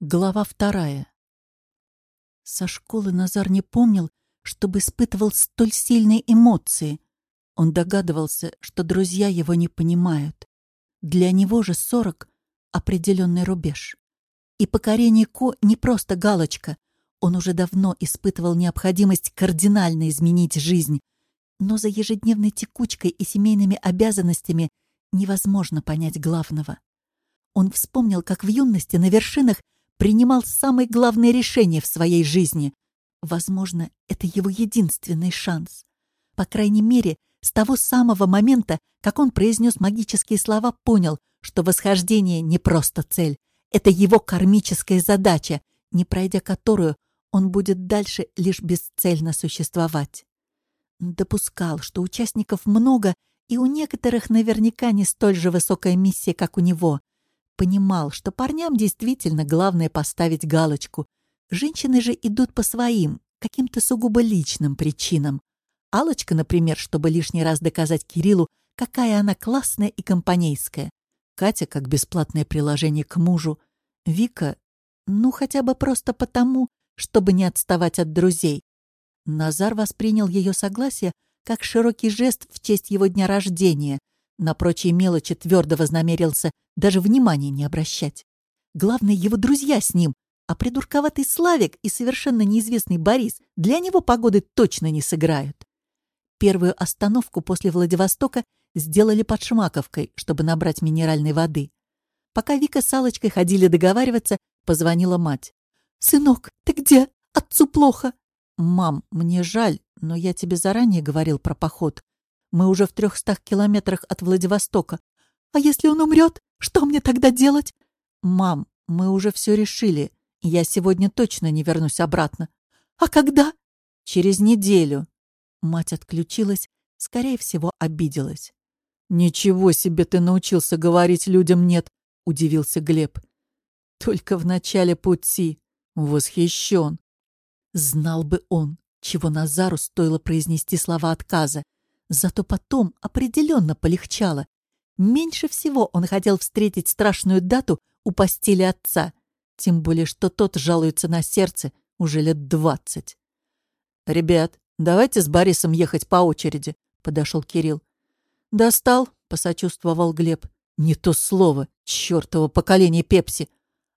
Глава вторая. Со школы Назар не помнил, чтобы испытывал столь сильные эмоции. Он догадывался, что друзья его не понимают. Для него же сорок — определенный рубеж. И покорение Ко не просто галочка. Он уже давно испытывал необходимость кардинально изменить жизнь. Но за ежедневной текучкой и семейными обязанностями невозможно понять главного. Он вспомнил, как в юности на вершинах принимал самые главные решения в своей жизни. Возможно, это его единственный шанс. По крайней мере, с того самого момента, как он произнес магические слова, понял, что восхождение не просто цель. Это его кармическая задача, не пройдя которую он будет дальше лишь бесцельно существовать. Допускал, что участников много, и у некоторых наверняка не столь же высокая миссия, как у него — Понимал, что парням действительно главное поставить галочку. Женщины же идут по своим, каким-то сугубо личным причинам. алочка например, чтобы лишний раз доказать Кириллу, какая она классная и компанейская. Катя как бесплатное приложение к мужу. Вика, ну хотя бы просто потому, чтобы не отставать от друзей. Назар воспринял ее согласие как широкий жест в честь его дня рождения — на прочие мелочи твердо вознамерился даже внимания не обращать. Главное, его друзья с ним, а придурковатый Славик и совершенно неизвестный Борис для него погоды точно не сыграют. Первую остановку после Владивостока сделали под Шмаковкой, чтобы набрать минеральной воды. Пока Вика с Аллочкой ходили договариваться, позвонила мать. «Сынок, ты где? Отцу плохо!» «Мам, мне жаль, но я тебе заранее говорил про поход. Мы уже в трехстах километрах от Владивостока. А если он умрет, что мне тогда делать? Мам, мы уже все решили. Я сегодня точно не вернусь обратно. А когда? Через неделю. Мать отключилась, скорее всего, обиделась. «Ничего себе ты научился говорить людям «нет», — удивился Глеб. «Только в начале пути. Восхищен». Знал бы он, чего Назару стоило произнести слова отказа. Зато потом определенно полегчало. Меньше всего он хотел встретить страшную дату у постели отца, тем более что тот жалуется на сердце уже лет двадцать. «Ребят, давайте с Борисом ехать по очереди», — подошел Кирилл. «Достал», — посочувствовал Глеб. «Не то слово, чертово поколение Пепси».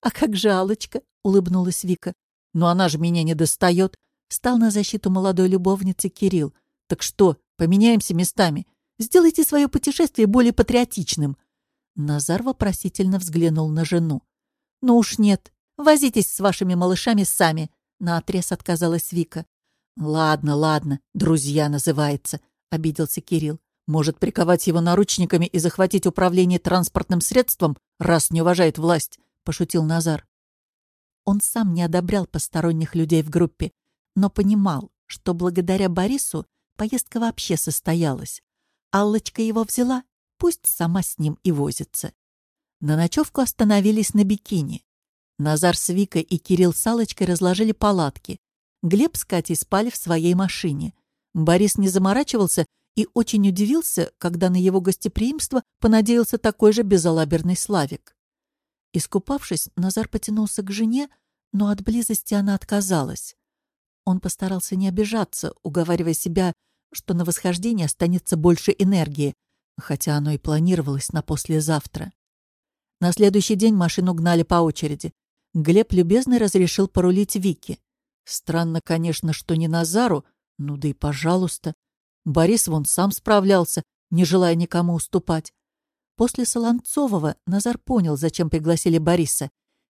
«А как же Аллочка?» — улыбнулась Вика. «Но она же меня не достает», — стал на защиту молодой любовницы Кирилл. «Так что, Поменяемся местами. Сделайте свое путешествие более патриотичным». Назар вопросительно взглянул на жену. «Ну уж нет. Возитесь с вашими малышами сами», — наотрез отказалась Вика. «Ладно, ладно, друзья называется», — обиделся Кирилл. «Может, приковать его наручниками и захватить управление транспортным средством, раз не уважает власть?» — пошутил Назар. Он сам не одобрял посторонних людей в группе, но понимал, что благодаря Борису Поездка вообще состоялась. Аллочка его взяла, пусть сама с ним и возится. На ночевку остановились на бикини. Назар с Викой и Кирилл с Аллочкой разложили палатки. Глеб с Катей спали в своей машине. Борис не заморачивался и очень удивился, когда на его гостеприимство понадеялся такой же безалаберный Славик. Искупавшись, Назар потянулся к жене, но от близости она отказалась. Он постарался не обижаться, уговаривая себя, что на восхождение останется больше энергии, хотя оно и планировалось на послезавтра. На следующий день машину гнали по очереди. Глеб любезно разрешил порулить Вики. Странно, конечно, что не Назару, ну да и пожалуйста. Борис вон сам справлялся, не желая никому уступать. После Солонцового Назар понял, зачем пригласили Бориса.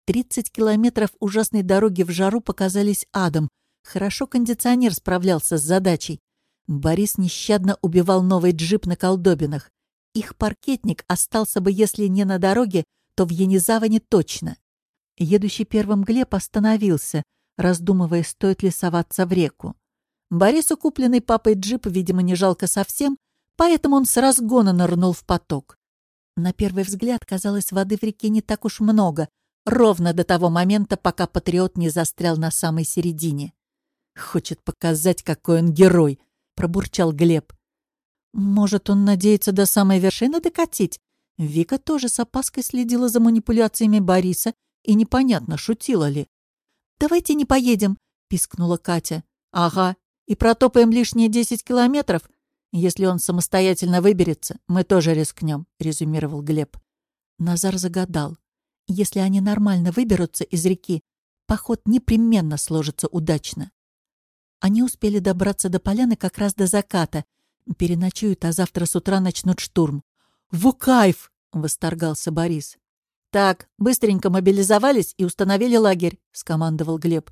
Тридцать километров ужасной дороги в жару показались адом, Хорошо кондиционер справлялся с задачей. Борис нещадно убивал новый джип на колдобинах. Их паркетник остался бы, если не на дороге, то в Енизаване точно. Едущий первым Глеб остановился, раздумывая, стоит ли соваться в реку. Борису купленный папой джип, видимо, не жалко совсем, поэтому он с разгона нырнул в поток. На первый взгляд казалось, воды в реке не так уж много, ровно до того момента, пока патриот не застрял на самой середине. Хочет показать, какой он герой, пробурчал Глеб. Может, он надеется до самой вершины докатить? Вика тоже с опаской следила за манипуляциями Бориса и непонятно, шутила ли. «Давайте не поедем», — пискнула Катя. «Ага, и протопаем лишние десять километров. Если он самостоятельно выберется, мы тоже рискнем», — резюмировал Глеб. Назар загадал. «Если они нормально выберутся из реки, поход непременно сложится удачно». Они успели добраться до поляны как раз до заката. Переночуют, а завтра с утра начнут штурм. «Во кайф!» — восторгался Борис. «Так, быстренько мобилизовались и установили лагерь», — скомандовал Глеб.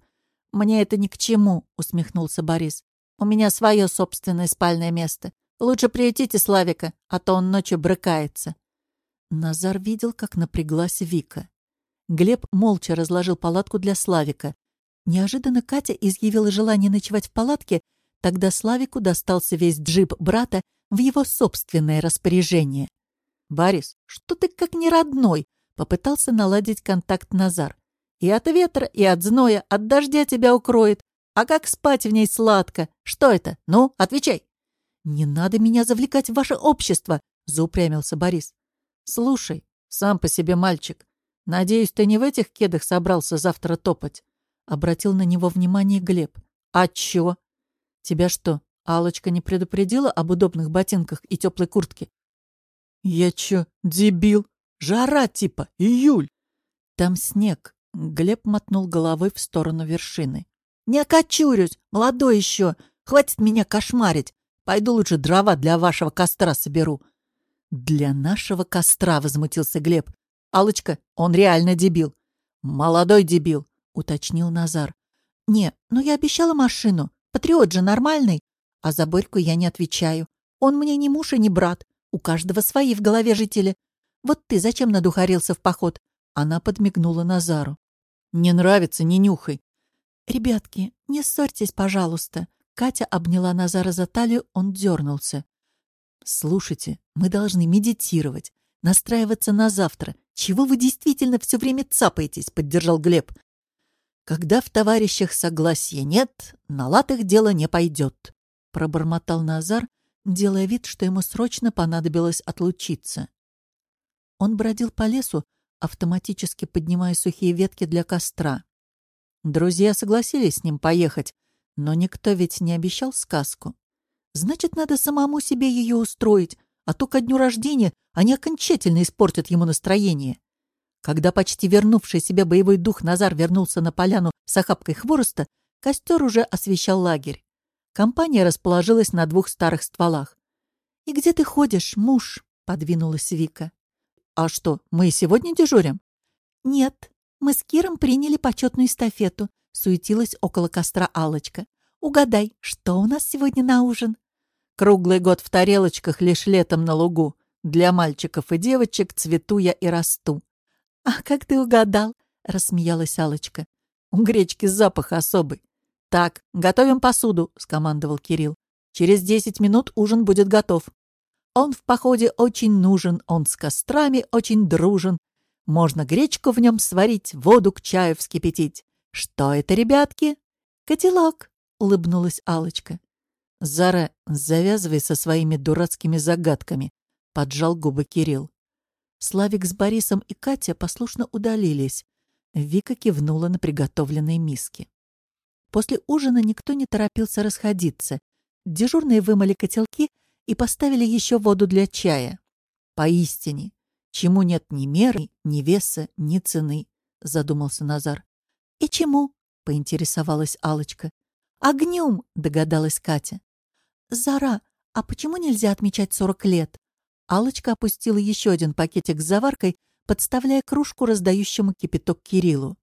«Мне это ни к чему», — усмехнулся Борис. «У меня свое собственное спальное место. Лучше приютите Славика, а то он ночью брыкается». Назар видел, как напряглась Вика. Глеб молча разложил палатку для Славика. Неожиданно Катя изъявила желание ночевать в палатке, тогда Славику достался весь джип брата в его собственное распоряжение. «Борис, что ты как не родной?» — попытался наладить контакт Назар. «И от ветра, и от зноя, от дождя тебя укроет. А как спать в ней сладко? Что это? Ну, отвечай!» «Не надо меня завлекать в ваше общество!» — заупрямился Борис. «Слушай, сам по себе мальчик. Надеюсь, ты не в этих кедах собрался завтра топать?» Обратил на него внимание Глеб. «А чё? Тебя что, алочка не предупредила об удобных ботинках и теплой куртке?» «Я чё, дебил? Жара типа, июль!» «Там снег», — Глеб мотнул головой в сторону вершины. «Не окочурюсь, молодой еще. Хватит меня кошмарить. Пойду лучше дрова для вашего костра соберу». «Для нашего костра», — возмутился Глеб. алочка он реально дебил». «Молодой дебил», — уточнил Назар. «Не, ну я обещала машину. Патриот же нормальный. А за Борьку я не отвечаю. Он мне не муж и не брат. У каждого свои в голове жители. Вот ты зачем надухарился в поход?» Она подмигнула Назару. «Не нравится, не нюхай». «Ребятки, не ссорьтесь, пожалуйста». Катя обняла Назара за талию, он дернулся. «Слушайте, мы должны медитировать, настраиваться на завтра. Чего вы действительно все время цапаетесь?» — поддержал Глеб. «Когда в товарищах согласия нет, на латых дело не пойдет», — пробормотал Назар, делая вид, что ему срочно понадобилось отлучиться. Он бродил по лесу, автоматически поднимая сухие ветки для костра. Друзья согласились с ним поехать, но никто ведь не обещал сказку. Значит, надо самому себе ее устроить, а то ко дню рождения они окончательно испортят ему настроение. Когда почти вернувший себе боевой дух Назар вернулся на поляну с охапкой хвороста, костер уже освещал лагерь. Компания расположилась на двух старых стволах. «И где ты ходишь, муж?» — подвинулась Вика. «А что, мы и сегодня дежурим?» «Нет, мы с Киром приняли почетную эстафету», — суетилась около костра алочка «Угадай, что у нас сегодня на ужин?» «Круглый год в тарелочках, лишь летом на лугу. Для мальчиков и девочек цвету я и расту». «А как ты угадал?» — рассмеялась алочка «У гречки запах особый. «Так, готовим посуду», — скомандовал Кирилл. «Через десять минут ужин будет готов. Он в походе очень нужен, он с кострами очень дружен. Можно гречку в нем сварить, воду к чаю вскипятить. Что это, ребятки?» «Котелок», — улыбнулась алочка «Зара, завязывай со своими дурацкими загадками», — поджал губы Кирилл. Славик с Борисом и Катя послушно удалились. Вика кивнула на приготовленные миски. После ужина никто не торопился расходиться. Дежурные вымыли котелки и поставили еще воду для чая. Поистине, чему нет ни меры, ни веса, ни цены, задумался Назар. И чему? поинтересовалась алочка Огнем, догадалась Катя. Зара, а почему нельзя отмечать сорок лет? Алочка опустила еще один пакетик с заваркой, подставляя кружку раздающему кипяток Кириллу.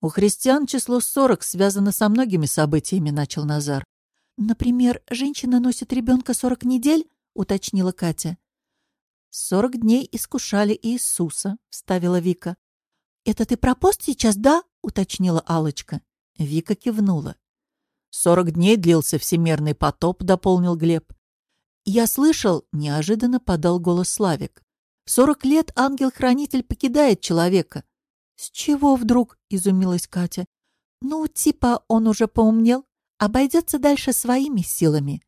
«У христиан число сорок связано со многими событиями», — начал Назар. «Например, женщина носит ребенка сорок недель?» — уточнила Катя. «Сорок дней искушали Иисуса», — вставила Вика. «Это ты про пост сейчас, да?» — уточнила алочка Вика кивнула. «Сорок дней длился всемирный потоп», — дополнил Глеб. «Я слышал», — неожиданно подал голос Славик. «Сорок лет ангел-хранитель покидает человека. «С чего вдруг?» — изумилась Катя. «Ну, типа он уже поумнел, обойдется дальше своими силами».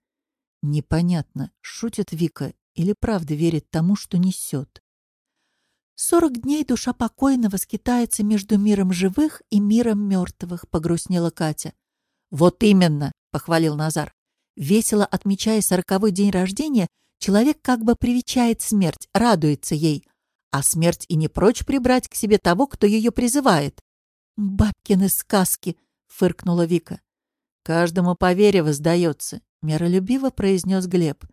Непонятно, шутит Вика или правда верит тому, что несет. Сорок дней душа покойного скитается между миром живых и миром мертвых, погрустнела Катя. Вот именно, похвалил Назар. Весело отмечая сороковой день рождения, человек как бы привечает смерть, радуется ей. А смерть и не прочь прибрать к себе того, кто ее призывает. «Бабкины сказки!» — фыркнула Вика. «Каждому по вере воздается», — миролюбиво произнес Глеб.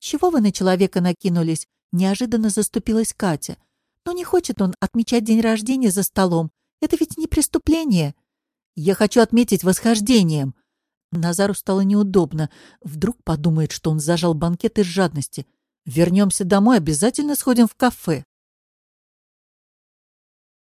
«Чего вы на человека накинулись?» — неожиданно заступилась Катя. Но не хочет он отмечать день рождения за столом. Это ведь не преступление. Я хочу отметить восхождением. Назару стало неудобно. Вдруг подумает, что он зажал банкет из жадности. Вернемся домой, обязательно сходим в кафе.